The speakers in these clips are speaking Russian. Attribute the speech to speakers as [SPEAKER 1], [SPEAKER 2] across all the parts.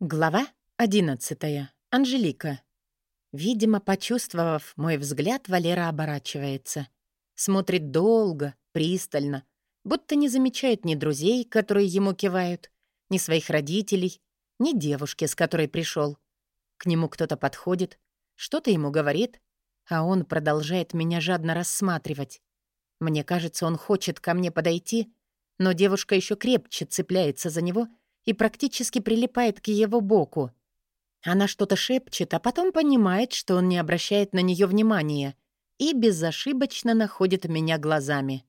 [SPEAKER 1] Глава одиннадцатая. Анжелика. Видимо, почувствовав мой взгляд, Валера оборачивается. Смотрит долго, пристально, будто не замечает ни друзей, которые ему кивают, ни своих родителей, ни девушки, с которой пришел. К нему кто-то подходит, что-то ему говорит, а он продолжает меня жадно рассматривать. Мне кажется, он хочет ко мне подойти, но девушка еще крепче цепляется за него — и практически прилипает к его боку. Она что-то шепчет, а потом понимает, что он не обращает на нее внимания и безошибочно находит меня глазами.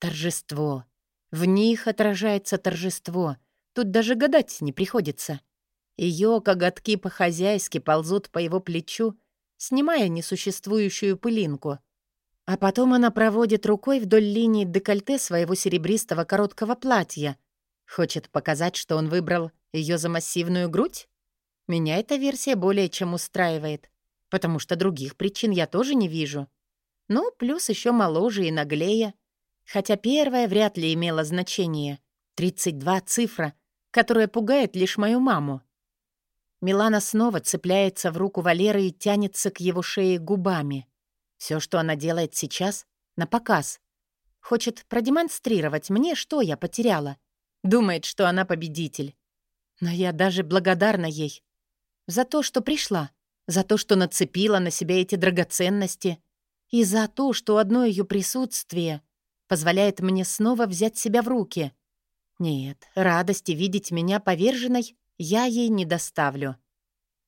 [SPEAKER 1] Торжество. В них отражается торжество. Тут даже гадать не приходится. Ее коготки по-хозяйски ползут по его плечу, снимая несуществующую пылинку. А потом она проводит рукой вдоль линии декольте своего серебристого короткого платья — Хочет показать, что он выбрал ее за массивную грудь? Меня эта версия более чем устраивает, потому что других причин я тоже не вижу. Ну, плюс еще моложе и наглее. Хотя первая вряд ли имела значение. 32 цифра, которая пугает лишь мою маму. Милана снова цепляется в руку Валеры и тянется к его шее губами. Все, что она делает сейчас, на показ. Хочет продемонстрировать мне, что я потеряла. Думает, что она победитель. Но я даже благодарна ей. За то, что пришла. За то, что нацепила на себя эти драгоценности. И за то, что одно ее присутствие позволяет мне снова взять себя в руки. Нет, радости видеть меня поверженной я ей не доставлю.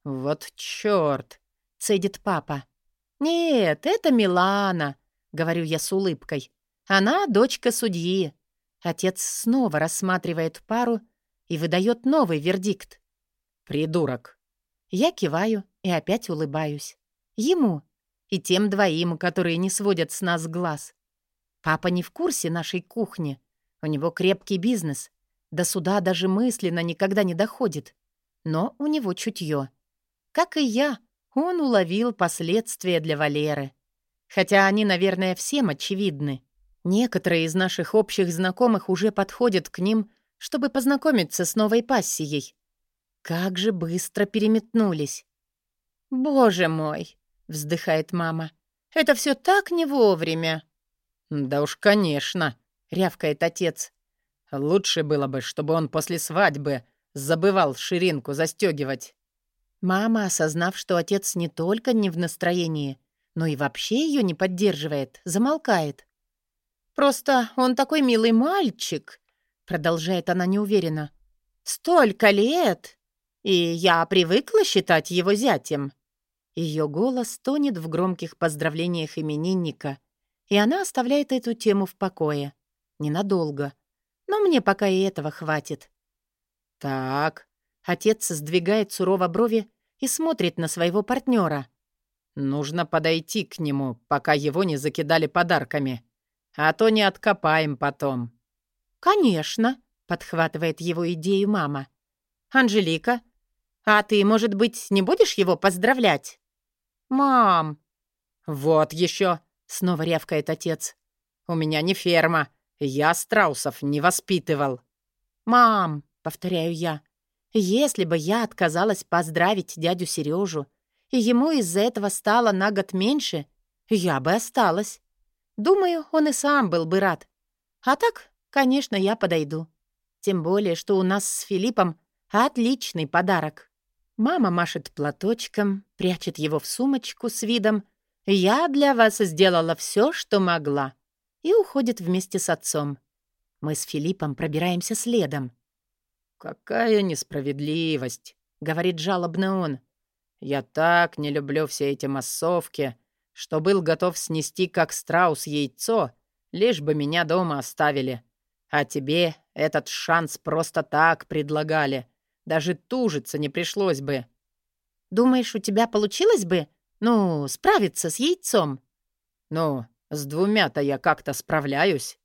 [SPEAKER 1] «Вот чёрт!» — цедит папа. «Нет, это Милана», — говорю я с улыбкой. «Она дочка судьи. Отец снова рассматривает пару и выдает новый вердикт. «Придурок». Я киваю и опять улыбаюсь. Ему и тем двоим, которые не сводят с нас глаз. Папа не в курсе нашей кухни. У него крепкий бизнес. До суда даже мысленно никогда не доходит. Но у него чутье. Как и я, он уловил последствия для Валеры. Хотя они, наверное, всем очевидны. Некоторые из наших общих знакомых уже подходят к ним, чтобы познакомиться с новой пассией. Как же быстро переметнулись. «Боже мой!» — вздыхает мама. «Это все так не вовремя!» «Да уж, конечно!» — рявкает отец. «Лучше было бы, чтобы он после свадьбы забывал ширинку застегивать. Мама, осознав, что отец не только не в настроении, но и вообще ее не поддерживает, замолкает. Просто он такой милый мальчик», — продолжает она неуверенно. «Столько лет! И я привыкла считать его зятем». Ее голос тонет в громких поздравлениях именинника, и она оставляет эту тему в покое. Ненадолго. Но мне пока и этого хватит. «Так», — отец сдвигает сурово брови и смотрит на своего партнера. «Нужно подойти к нему, пока его не закидали подарками а то не откопаем потом». «Конечно», — подхватывает его идею мама. «Анжелика, а ты, может быть, не будешь его поздравлять?» «Мам!» «Вот еще!» — снова рявкает отец. «У меня не ферма. Я страусов не воспитывал». «Мам!» — повторяю я. «Если бы я отказалась поздравить дядю Сережу, и ему из-за этого стало на год меньше, я бы осталась. Думаю, он и сам был бы рад. А так, конечно, я подойду. Тем более, что у нас с Филиппом отличный подарок. Мама машет платочком, прячет его в сумочку с видом «Я для вас сделала все, что могла» и уходит вместе с отцом. Мы с Филиппом пробираемся следом. «Какая несправедливость!» — говорит жалобно он. «Я так не люблю все эти массовки, что был готов снести как страус яйцо, лишь бы меня дома оставили. А тебе этот шанс просто так предлагали. Даже тужиться не пришлось бы. Думаешь, у тебя получилось бы, ну, справиться с яйцом? Ну, с двумя-то я как-то справляюсь.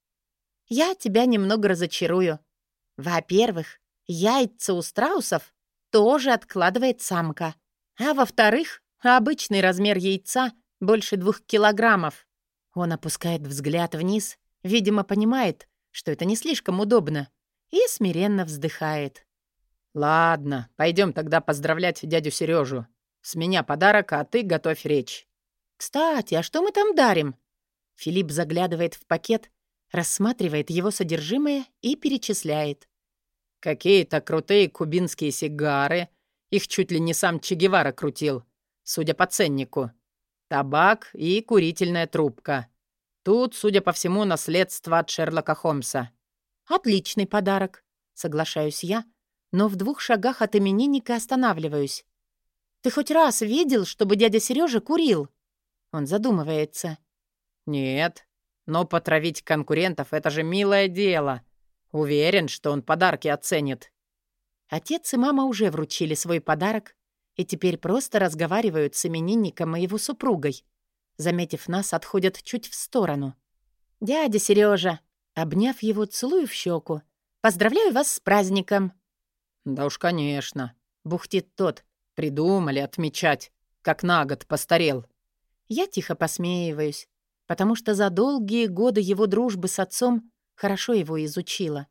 [SPEAKER 1] Я тебя немного разочарую. Во-первых, яйца у страусов тоже откладывает самка. А во-вторых, обычный размер яйца больше двух килограммов. Он опускает взгляд вниз, видимо, понимает, что это не слишком удобно, и смиренно вздыхает.
[SPEAKER 2] «Ладно, пойдем тогда поздравлять дядю Сережу. С меня подарок, а ты готовь речь».
[SPEAKER 1] «Кстати, а что мы там дарим?» Филипп заглядывает в пакет, рассматривает его содержимое и перечисляет.
[SPEAKER 2] «Какие-то крутые кубинские сигары. Их чуть ли не сам Че Гевара крутил, судя по ценнику. Табак и курительная трубка. Тут, судя по всему, наследство от Шерлока Холмса».
[SPEAKER 1] «Отличный подарок», — соглашаюсь я, но в двух шагах от именинника останавливаюсь. «Ты хоть раз видел, чтобы дядя Сережа курил?» Он задумывается.
[SPEAKER 2] «Нет, но потравить конкурентов — это же милое дело. Уверен, что он подарки оценит».
[SPEAKER 1] Отец и мама уже вручили свой подарок и теперь просто разговаривают с именинником и его супругой. Заметив нас, отходят чуть в сторону. «Дядя Сережа, обняв его, целую в щеку. «Поздравляю вас с праздником!»
[SPEAKER 2] «Да уж, конечно», — бухтит тот. «Придумали отмечать, как на год постарел».
[SPEAKER 1] Я тихо посмеиваюсь, потому что за долгие годы его дружбы с отцом хорошо его изучила.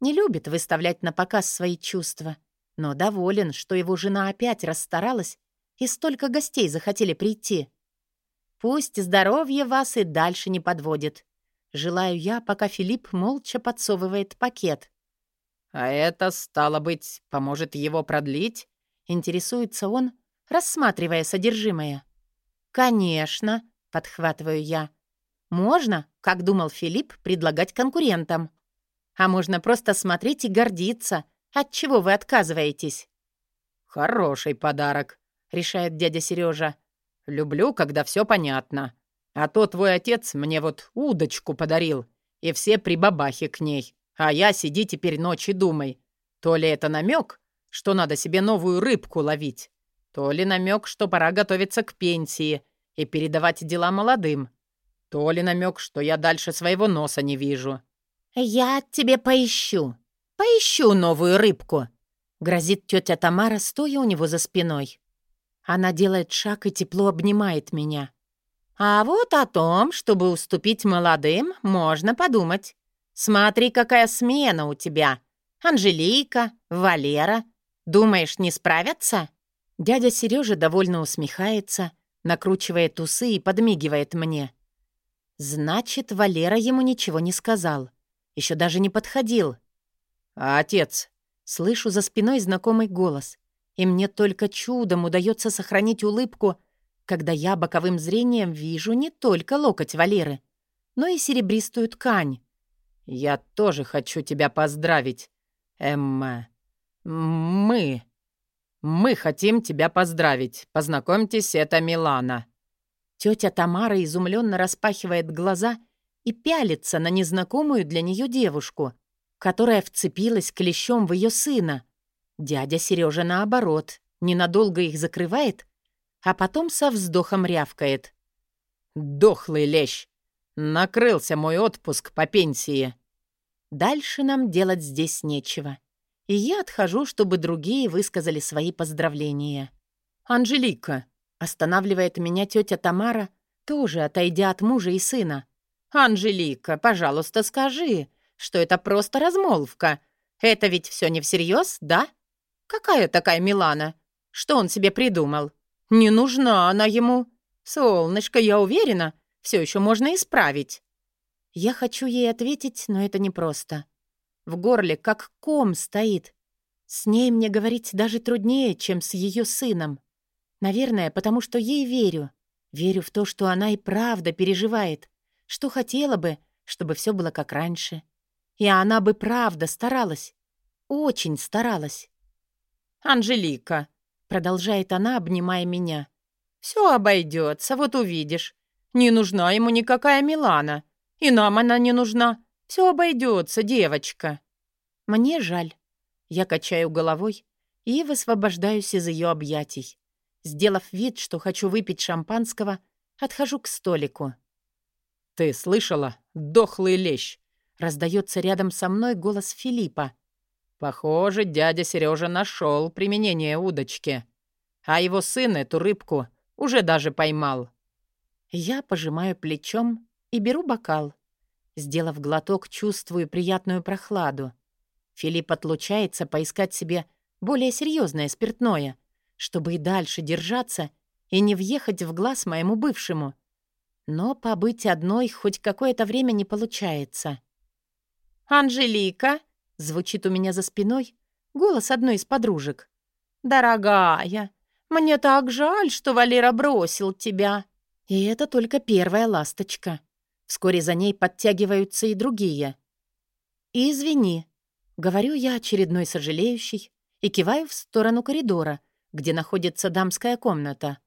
[SPEAKER 1] Не любит выставлять на показ свои чувства, но доволен, что его жена опять расстаралась и столько гостей захотели прийти. Пусть здоровье вас и дальше не подводит. Желаю я, пока Филипп молча подсовывает пакет.
[SPEAKER 2] «А это, стало быть, поможет его продлить?»
[SPEAKER 1] — интересуется он, рассматривая содержимое. «Конечно», — подхватываю я. «Можно, как думал Филипп, предлагать конкурентам. А можно просто смотреть и гордиться, от чего вы отказываетесь».
[SPEAKER 2] «Хороший подарок», — решает дядя Сережа. «Люблю, когда все понятно. А то твой отец мне вот удочку подарил, и все прибабахи к ней. А я сиди теперь ночь и думай, то ли это намек, что надо себе новую рыбку ловить, то ли намек, что пора готовиться к пенсии и передавать дела молодым, то ли намек, что я дальше своего носа не вижу.
[SPEAKER 1] «Я тебе поищу, поищу новую рыбку», — грозит тетя Тамара, стоя у него за спиной. Она делает шаг и тепло обнимает меня. «А вот о том, чтобы уступить молодым, можно подумать. Смотри, какая смена у тебя. Анжелика, Валера. Думаешь, не справятся?» Дядя Сережа довольно усмехается, накручивает усы и подмигивает мне. «Значит, Валера ему ничего не сказал. Еще даже не подходил».
[SPEAKER 2] «А отец?»
[SPEAKER 1] Слышу за спиной знакомый голос. И мне только чудом удается сохранить улыбку, когда я боковым зрением вижу не только локоть Валеры, но и серебристую ткань,
[SPEAKER 2] «Я тоже хочу тебя поздравить, Эмма. Мы... Мы хотим тебя поздравить. Познакомьтесь, это Милана».
[SPEAKER 1] Тетя Тамара изумленно распахивает глаза и пялится на незнакомую для нее девушку, которая вцепилась клещом в ее сына. Дядя Сережа наоборот, ненадолго их закрывает, а потом со вздохом рявкает.
[SPEAKER 2] «Дохлый лещ! Накрылся мой отпуск по пенсии.
[SPEAKER 1] Дальше нам делать здесь нечего. И я отхожу, чтобы другие высказали свои поздравления. «Анжелика!» — останавливает меня тетя Тамара, тоже отойдя от мужа и сына. «Анжелика, пожалуйста, скажи, что это просто размолвка. Это ведь все не всерьез, да? Какая такая Милана? Что он себе придумал? Не нужна она ему. Солнышко, я уверена, все еще можно исправить. Я хочу ей ответить, но это непросто. В горле как ком стоит. С ней мне говорить даже труднее, чем с ее сыном. Наверное, потому что ей верю. Верю в то, что она и правда переживает, что хотела бы, чтобы все было как раньше. И она бы правда старалась. Очень старалась. «Анжелика», — продолжает она, обнимая меня, — «все обойдется, вот увидишь. Не нужна ему никакая Милана. И нам она не нужна. Все обойдется, девочка. Мне жаль. Я качаю головой и высвобождаюсь из ее объятий. Сделав вид, что хочу выпить шампанского, отхожу к столику.
[SPEAKER 2] «Ты слышала? Дохлый лещ!»
[SPEAKER 1] Раздается рядом со мной голос Филиппа.
[SPEAKER 2] «Похоже, дядя Сережа нашел применение удочки. А его сын эту рыбку уже даже поймал».
[SPEAKER 1] Я пожимаю плечом и беру бокал. Сделав глоток, чувствую приятную прохладу. Филипп отлучается поискать себе более серьезное спиртное, чтобы и дальше держаться и не въехать в глаз моему бывшему. Но побыть одной хоть какое-то время не получается.
[SPEAKER 2] «Анжелика!» — звучит у меня за спиной голос одной из подружек. «Дорогая, мне так жаль, что Валера бросил тебя».
[SPEAKER 1] И это только первая ласточка. Вскоре за ней подтягиваются и другие. «Извини», — говорю я очередной сожалеющий и киваю в сторону коридора, где находится дамская комната.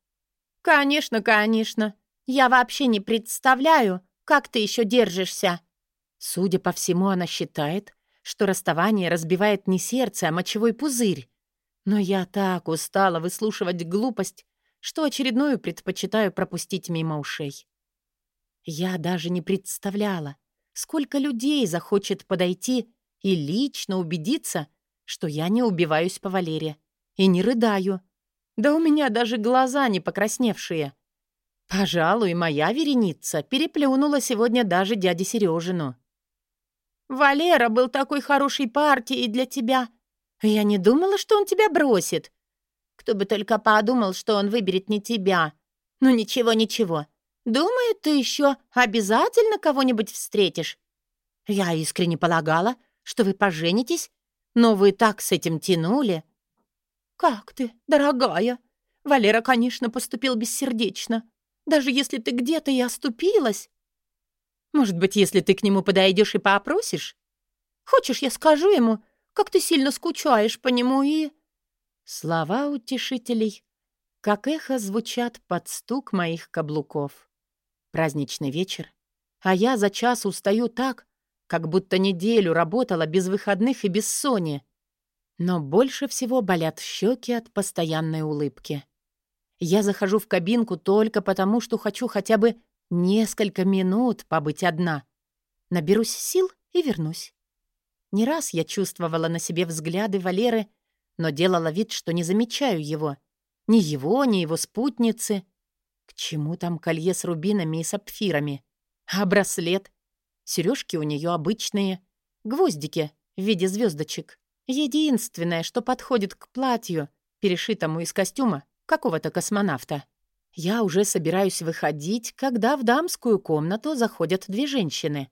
[SPEAKER 2] «Конечно, конечно. Я вообще не представляю, как ты еще держишься».
[SPEAKER 1] Судя по всему, она считает, что расставание разбивает не сердце, а мочевой пузырь. Но я так устала выслушивать глупость, что очередную предпочитаю пропустить мимо ушей. Я даже не представляла, сколько людей захочет подойти и лично убедиться, что я не убиваюсь по Валере и не рыдаю. Да у меня даже глаза не покрасневшие. Пожалуй, моя вереница переплюнула сегодня даже дяде Сережину.
[SPEAKER 2] «Валера был такой хорошей партией для тебя», я не думала, что он тебя бросит. Кто бы только подумал, что он выберет не тебя. Ну ничего, ничего. Думаю, ты еще обязательно кого-нибудь встретишь. Я искренне полагала, что вы поженитесь, но вы так с этим тянули. Как ты, дорогая? Валера, конечно, поступил бессердечно. Даже если ты где-то и оступилась. Может быть, если ты к нему подойдешь и попросишь? Хочешь, я скажу ему, как ты сильно скучаешь по нему и...»
[SPEAKER 1] Слова утешителей, как эхо, звучат под стук моих каблуков. Праздничный вечер, а я за час устаю так, как будто неделю работала без выходных и без сони. Но больше всего болят щеки от постоянной улыбки. Я захожу в кабинку только потому, что хочу хотя бы несколько минут побыть одна. Наберусь сил и вернусь. Не раз я чувствовала на себе взгляды Валеры, но делала вид, что не замечаю его. Ни его, ни его спутницы. К чему там колье с рубинами и сапфирами? А браслет? Сережки у нее обычные. Гвоздики в виде звездочек. Единственное, что подходит к платью, перешитому из костюма какого-то космонавта. Я уже собираюсь выходить, когда в дамскую комнату заходят две женщины.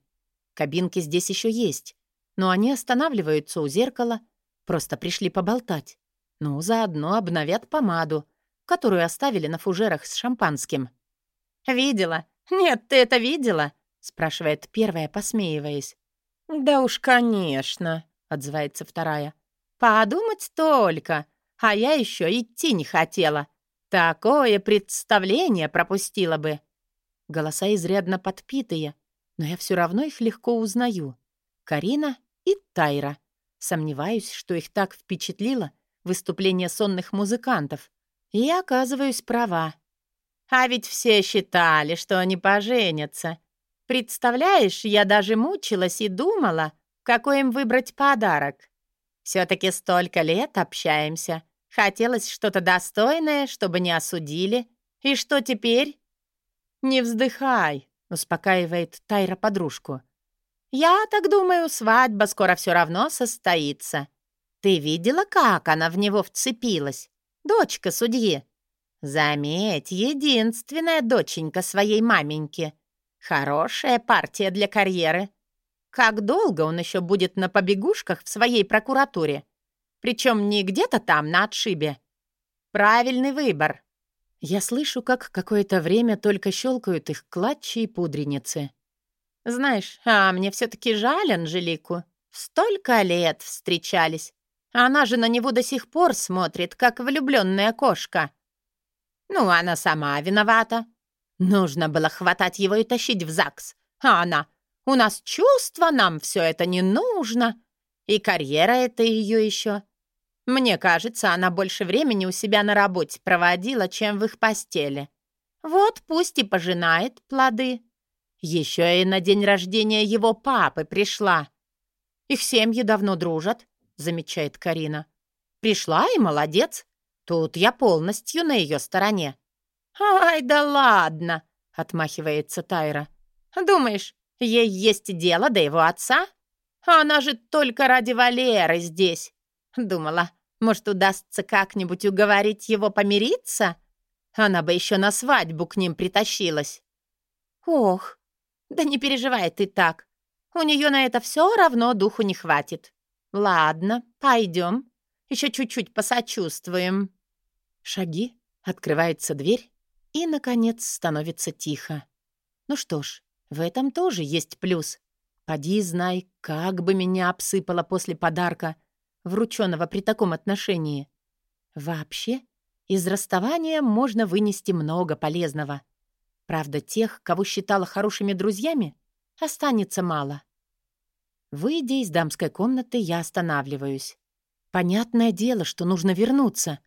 [SPEAKER 1] Кабинки здесь еще есть но они останавливаются у зеркала, просто пришли поболтать. Ну, заодно обновят помаду, которую оставили на фужерах с шампанским.
[SPEAKER 2] «Видела? Нет, ты это видела?»
[SPEAKER 1] — спрашивает первая, посмеиваясь.
[SPEAKER 2] «Да уж, конечно», — отзывается вторая. «Подумать только, а я еще идти не хотела. Такое представление пропустила бы».
[SPEAKER 1] Голоса изрядно подпитые, но я все равно их легко узнаю. Карина и Тайра. Сомневаюсь, что их так впечатлило выступление сонных музыкантов. И оказываюсь права.
[SPEAKER 2] А ведь все считали, что они поженятся. Представляешь, я даже мучилась и думала, какой им выбрать подарок. Все-таки столько лет общаемся. Хотелось что-то достойное, чтобы не осудили. И что теперь? «Не вздыхай», — успокаивает Тайра подружку. «Я так думаю, свадьба скоро все равно состоится. Ты видела, как она в него вцепилась? Дочка судьи. Заметь, единственная доченька своей маменьки. Хорошая партия для карьеры. Как долго он еще будет на побегушках в своей прокуратуре? Причем не где-то там, на отшибе. Правильный выбор».
[SPEAKER 1] Я слышу, как какое-то время только щелкают их клатчи и пудреницы.
[SPEAKER 2] Знаешь, а мне все-таки жаль Анжелику. Столько лет встречались. Она же на него до сих пор смотрит, как влюбленная кошка. Ну, она сама виновата. Нужно было хватать его и тащить в ЗАГС. А она... У нас чувства, нам все это не нужно. И карьера это ее еще. Мне кажется, она больше времени у себя на работе проводила, чем в их постели. Вот пусть и пожинает плоды. Еще и на день рождения его папы пришла. Их семьи давно дружат, замечает Карина. Пришла и молодец. Тут я полностью на ее стороне. Ай, да ладно, отмахивается Тайра. Думаешь, ей есть дело до его отца? Она же только ради Валеры здесь. Думала,
[SPEAKER 1] Может, удастся как-нибудь уговорить его помириться? Она бы еще на свадьбу к ним притащилась. Ох, да не переживай ты так. У нее на это все равно духу не хватит. Ладно, пойдем. Еще чуть-чуть посочувствуем. Шаги, открывается дверь, и, наконец, становится тихо. Ну что ж, в этом тоже есть плюс. Поди знай, как бы меня обсыпало после подарка, врученного при таком отношении. Вообще, из расставания можно вынести много полезного. Правда, тех, кого считала хорошими друзьями, останется мало. Выйдя из дамской комнаты, я останавливаюсь. Понятное дело, что нужно вернуться.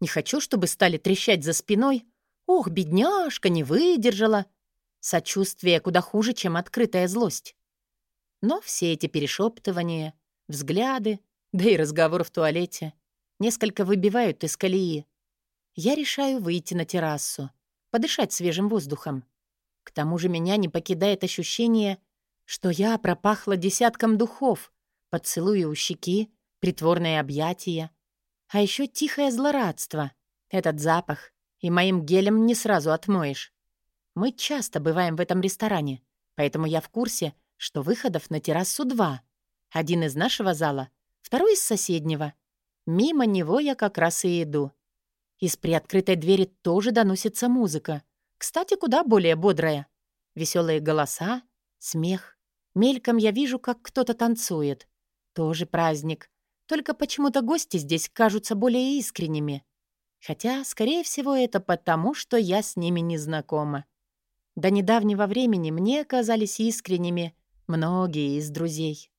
[SPEAKER 1] Не хочу, чтобы стали трещать за спиной. «Ох, бедняжка, не выдержала!» Сочувствие куда хуже, чем открытая злость. Но все эти перешептывания, взгляды, да и разговор в туалете несколько выбивают из колеи. Я решаю выйти на террасу, подышать свежим воздухом. К тому же меня не покидает ощущение, что я пропахла десятком духов, поцелуи у щеки, притворные объятия, а еще тихое злорадство. Этот запах и моим гелем не сразу отмоешь. Мы часто бываем в этом ресторане, поэтому я в курсе, что выходов на террасу два. Один из нашего зала, второй из соседнего. Мимо него я как раз и иду. Из приоткрытой двери тоже доносится музыка. Кстати, куда более бодрая. Веселые голоса, смех. Мельком я вижу, как кто-то танцует. Тоже праздник. Только почему-то гости здесь кажутся более искренними. Хотя, скорее всего, это потому, что я с ними не знакома. До недавнего времени мне казались искренними многие из друзей.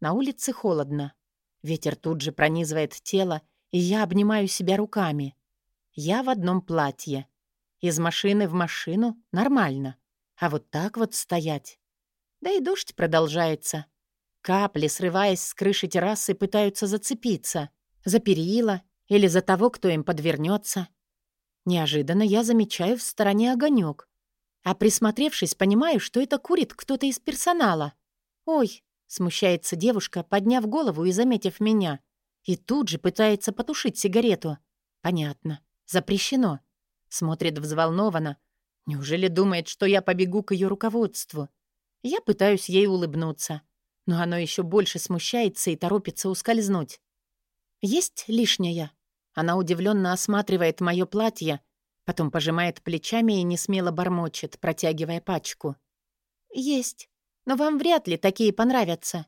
[SPEAKER 1] На улице холодно. Ветер тут же пронизывает тело, и я обнимаю себя руками. Я в одном платье. Из машины в машину нормально. А вот так вот стоять. Да и дождь продолжается. Капли, срываясь с крыши террасы, пытаются зацепиться. За перила или за того, кто им подвернется. Неожиданно я замечаю в стороне огонек. А присмотревшись, понимаю, что это курит кто-то из персонала. «Ой!» — смущается девушка, подняв голову и заметив меня. И тут же пытается потушить сигарету. «Понятно. Запрещено». Смотрит взволнованно. Неужели думает, что я побегу к ее руководству? Я пытаюсь ей улыбнуться. Но оно еще больше смущается и торопится ускользнуть. «Есть лишняя?» Она удивленно осматривает мое платье, Потом пожимает плечами и несмело бормочет, протягивая пачку. «Есть. Но вам вряд ли такие понравятся».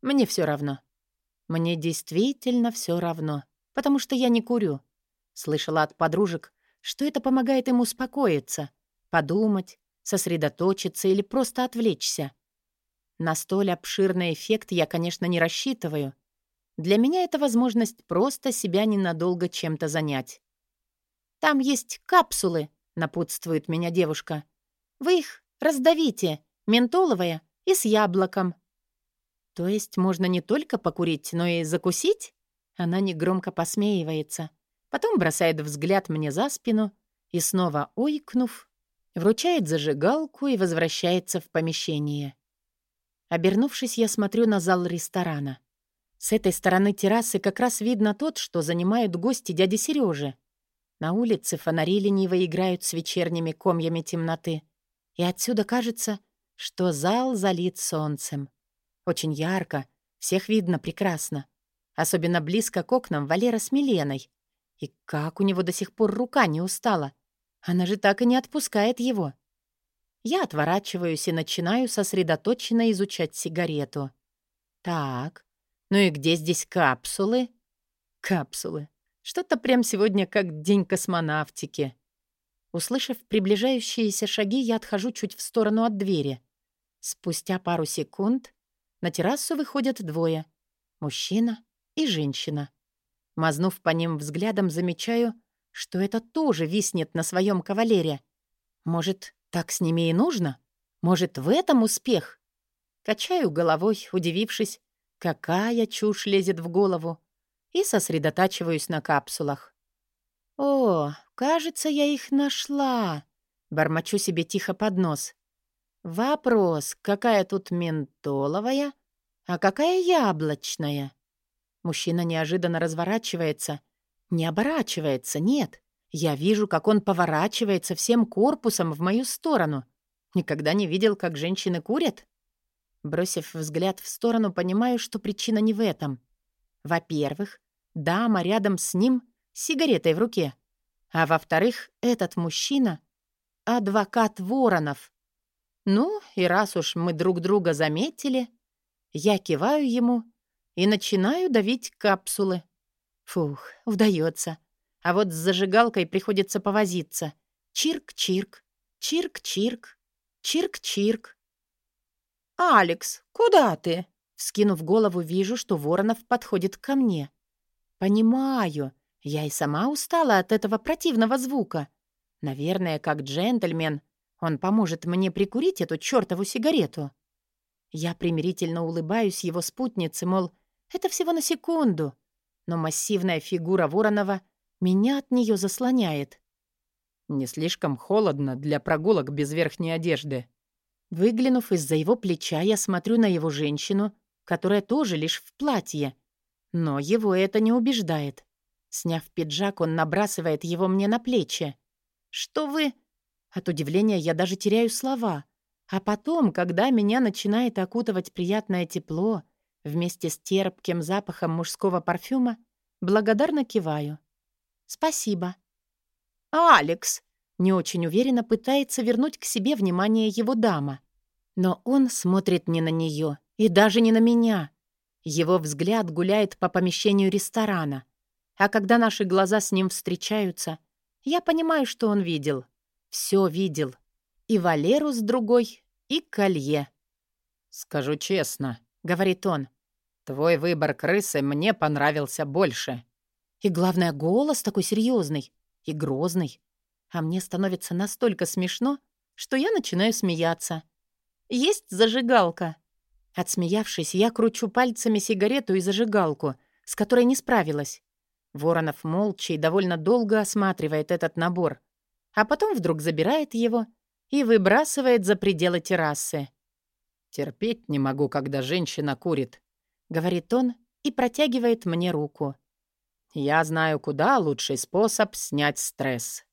[SPEAKER 1] «Мне все равно». «Мне действительно все равно, потому что я не курю». Слышала от подружек, что это помогает им успокоиться, подумать, сосредоточиться или просто отвлечься. На столь обширный эффект я, конечно, не рассчитываю. Для меня это возможность просто себя ненадолго чем-то занять. Там есть капсулы», — напутствует меня девушка. «Вы их раздавите, ментоловая и с яблоком». «То есть можно не только покурить, но и закусить?» Она негромко посмеивается. Потом бросает взгляд мне за спину и снова ойкнув, вручает зажигалку и возвращается в помещение. Обернувшись, я смотрю на зал ресторана. С этой стороны террасы как раз видно тот, что занимают гости дяди Сережи. На улице фонари лениво играют с вечерними комьями темноты. И отсюда кажется, что зал залит солнцем. Очень ярко, всех видно прекрасно. Особенно близко к окнам Валера с Миленой. И как у него до сих пор рука не устала. Она же так и не отпускает его. Я отворачиваюсь и начинаю сосредоточенно изучать сигарету. Так, ну и где здесь капсулы? Капсулы. Что-то прям сегодня как день космонавтики. Услышав приближающиеся шаги, я отхожу чуть в сторону от двери. Спустя пару секунд на террасу выходят двое — мужчина и женщина. Мазнув по ним взглядом, замечаю, что это тоже виснет на своем кавалере. Может, так с ними и нужно? Может, в этом успех? Качаю головой, удивившись, какая чушь лезет в голову и сосредотачиваюсь на капсулах. «О, кажется, я их нашла!» Бормочу себе тихо под нос. «Вопрос, какая тут ментоловая, а какая яблочная?» Мужчина неожиданно разворачивается. Не оборачивается, нет. Я вижу, как он поворачивается всем корпусом в мою сторону. Никогда не видел, как женщины курят. Бросив взгляд в сторону, понимаю, что причина не в этом. Во-первых, дама рядом с ним с сигаретой в руке. А во-вторых, этот мужчина — адвокат Воронов. Ну, и раз уж мы друг друга заметили, я киваю ему и начинаю давить капсулы. Фух, удается. А вот с зажигалкой приходится повозиться. Чирк-чирк, чирк-чирк, чирк-чирк. «Алекс, куда ты?» Вскинув голову, вижу, что Воронов подходит ко мне. «Понимаю. Я и сама устала от этого противного звука. Наверное, как джентльмен, он поможет мне прикурить эту чёртову сигарету». Я примирительно улыбаюсь его спутнице, мол, это всего на секунду. Но массивная фигура Воронова меня от нее заслоняет.
[SPEAKER 2] «Не слишком холодно для прогулок без верхней одежды».
[SPEAKER 1] Выглянув из-за его плеча, я смотрю на его женщину, которая тоже лишь в платье. Но его это не убеждает. Сняв пиджак, он набрасывает его мне на плечи. «Что вы...» От удивления я даже теряю слова. А потом, когда меня начинает окутывать приятное тепло, вместе с терпким запахом мужского парфюма, благодарно киваю. «Спасибо». «Алекс!» — не очень уверенно пытается вернуть к себе внимание его дама. Но он смотрит не на нее и даже не на меня. Его взгляд гуляет по помещению ресторана. А когда наши глаза с ним встречаются, я понимаю, что он видел. Все видел. И Валеру с другой, и колье.
[SPEAKER 2] «Скажу честно», —
[SPEAKER 1] говорит он, —
[SPEAKER 2] «твой выбор крысы мне понравился больше».
[SPEAKER 1] И главное, голос такой серьезный и грозный. А мне становится настолько смешно, что я начинаю смеяться. «Есть зажигалка?» Отсмеявшись, я кручу пальцами сигарету и зажигалку, с которой не справилась. Воронов молча и довольно долго осматривает этот набор, а потом вдруг забирает его и выбрасывает за пределы террасы.
[SPEAKER 2] «Терпеть не могу, когда женщина курит», —
[SPEAKER 1] говорит он и протягивает мне руку.
[SPEAKER 2] Я знаю, куда лучший способ снять стресс.